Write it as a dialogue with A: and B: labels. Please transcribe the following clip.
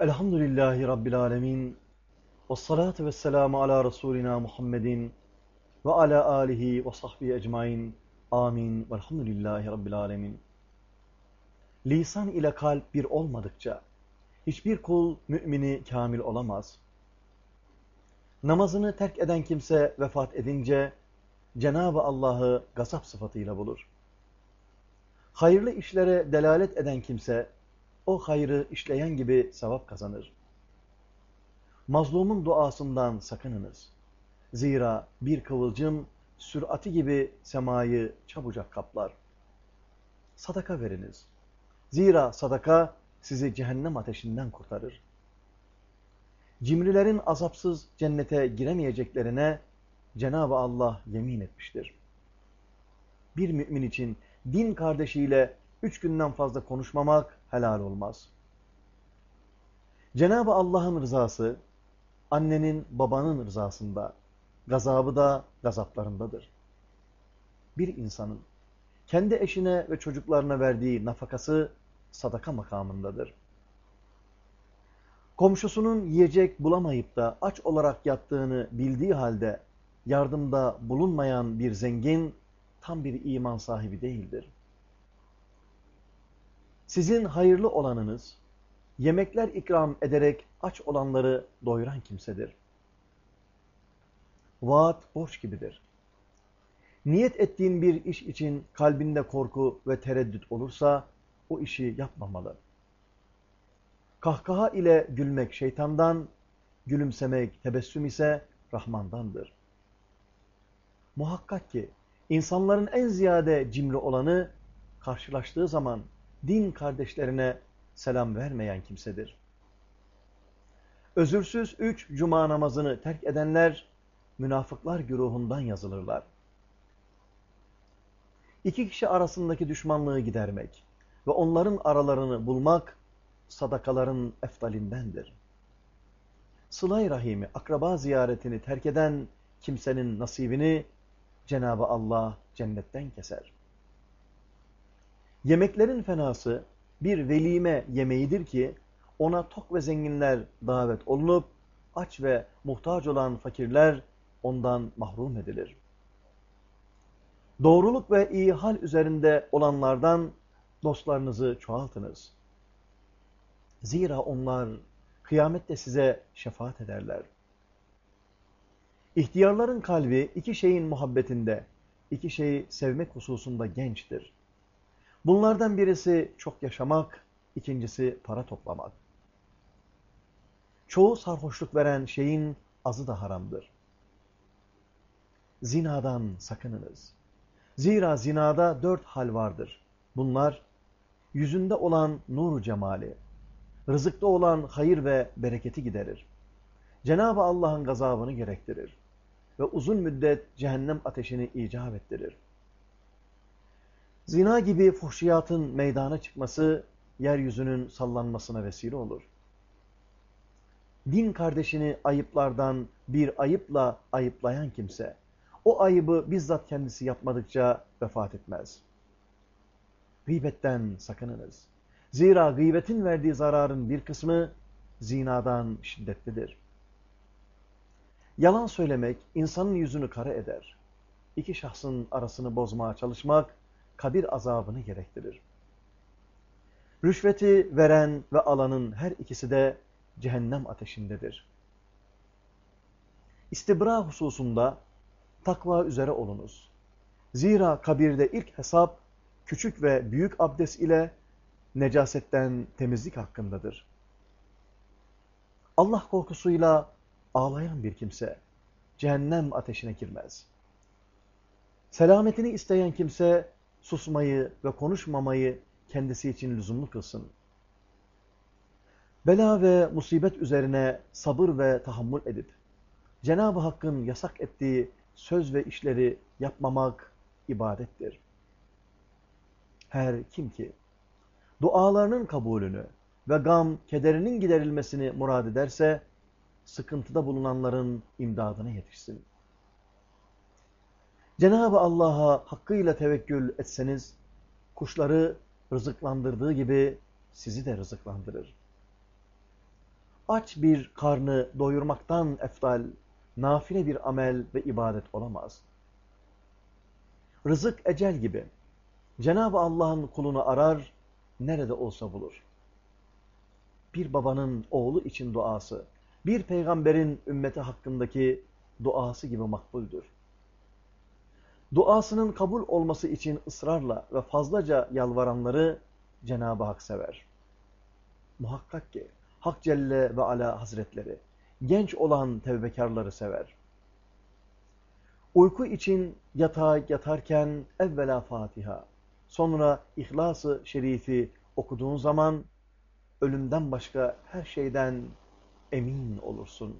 A: Elhamdülillahi Rabbil Alemin. Ve salatu ve selamu ala Resulina Muhammedin ve ala alihi ve sahbihi ecmain. Amin. Velhamdülillahi Rabbil Alemin. Lisan ile kalp bir olmadıkça hiçbir kul mümini kamil olamaz. Namazını terk eden kimse vefat edince Cenab-ı Allah'ı gazap sıfatıyla bulur. Hayırlı işlere delalet eden kimse o hayrı işleyen gibi sevap kazanır. Mazlumun duasından sakınınız. Zira bir kıvılcım sürati gibi semayı çabucak kaplar. Sadaka veriniz. Zira sadaka sizi cehennem ateşinden kurtarır. Cimrilerin azapsız cennete giremeyeceklerine Cenab-ı Allah yemin etmiştir. Bir mümin için din kardeşiyle üç günden fazla konuşmamak helal olmaz. Cenab-ı Allah'ın rızası, annenin babanın rızasında, gazabı da gazaplarındadır. Bir insanın kendi eşine ve çocuklarına verdiği nafakası sadaka makamındadır. Komşusunun yiyecek bulamayıp da aç olarak yattığını bildiği halde yardımda bulunmayan bir zengin tam bir iman sahibi değildir. Sizin hayırlı olanınız, yemekler ikram ederek aç olanları doyuran kimsedir. Vaat borç gibidir. Niyet ettiğin bir iş için kalbinde korku ve tereddüt olursa o işi yapmamalı. Kahkaha ile gülmek şeytandan, gülümsemek, tebessüm ise Rahmandandır. Muhakkak ki insanların en ziyade cimri olanı karşılaştığı zaman din kardeşlerine selam vermeyen kimsedir. Özürsüz üç cuma namazını terk edenler münafıklar güruhundan yazılırlar. İki kişi arasındaki düşmanlığı gidermek ve onların aralarını bulmak sadakaların eftalindendir. Sıla-i Rahimi, akraba ziyaretini terk eden kimsenin nasibini Cenab-ı Allah cennetten keser. Yemeklerin fenası bir velime yemeğidir ki ona tok ve zenginler davet olunup aç ve muhtaç olan fakirler ondan mahrum edilir. Doğruluk ve iyi hal üzerinde olanlardan dostlarınızı çoğaltınız. Zira onlar kıyamette size şefaat ederler. İhtiyarların kalbi iki şeyin muhabbetinde, iki şeyi sevmek hususunda gençtir. Bunlardan birisi çok yaşamak, ikincisi para toplamak. Çoğu sarhoşluk veren şeyin azı da haramdır. Zinadan sakınınız. Zira zinada dört hal vardır. Bunlar, yüzünde olan nuru cemali, rızıkta olan hayır ve bereketi giderir. Cenab-ı Allah'ın gazabını gerektirir ve uzun müddet cehennem ateşini icap ettirir. Zina gibi fuhşiyatın meydana çıkması, yeryüzünün sallanmasına vesile olur. Din kardeşini ayıplardan bir ayıpla ayıplayan kimse, o ayıbı bizzat kendisi yapmadıkça vefat etmez. Gıybetten sakınınız. Zira gıybetin verdiği zararın bir kısmı zinadan şiddetlidir. Yalan söylemek insanın yüzünü kara eder. İki şahsın arasını bozmaya çalışmak kabir azabını gerektirir. Rüşveti veren ve alanın her ikisi de cehennem ateşindedir. İstibra hususunda takva üzere olunuz. Zira kabirde ilk hesap küçük ve büyük abdest ile necasetten temizlik hakkındadır. Allah korkusuyla ağlayan bir kimse cehennem ateşine girmez. Selametini isteyen kimse susmayı ve konuşmamayı kendisi için lüzumlu kılsın. Bela ve musibet üzerine sabır ve tahammül edip, Cenab-ı Hakk'ın yasak ettiği söz ve işleri yapmamak ibadettir. Her kim ki dualarının kabulünü ve gam, kederinin giderilmesini murad ederse, sıkıntıda bulunanların imdadına yetişsin. Cenab-ı Allah'a hakkıyla tevekkül etseniz, kuşları rızıklandırdığı gibi sizi de rızıklandırır. aç bir karnı doyurmaktan eftal, nafile bir amel ve ibadet olamaz. Rızık ecel gibi. Cenab-ı Allah'ın kulunu arar, nerede olsa bulur. Bir babanın oğlu için duası, bir peygamberin ümmeti hakkındaki duası gibi makbuldür. Duasının kabul olması için ısrarla ve fazlaca yalvaranları Cenab-ı Hak sever. Muhakkak ki Hak Celle ve Ala Hazretleri genç olan tevbekarları sever. Uyku için yatağa yatarken evvela Fatiha, sonra İhlas-ı Şerifi okuduğun zaman ölümden başka her şeyden emin olursun.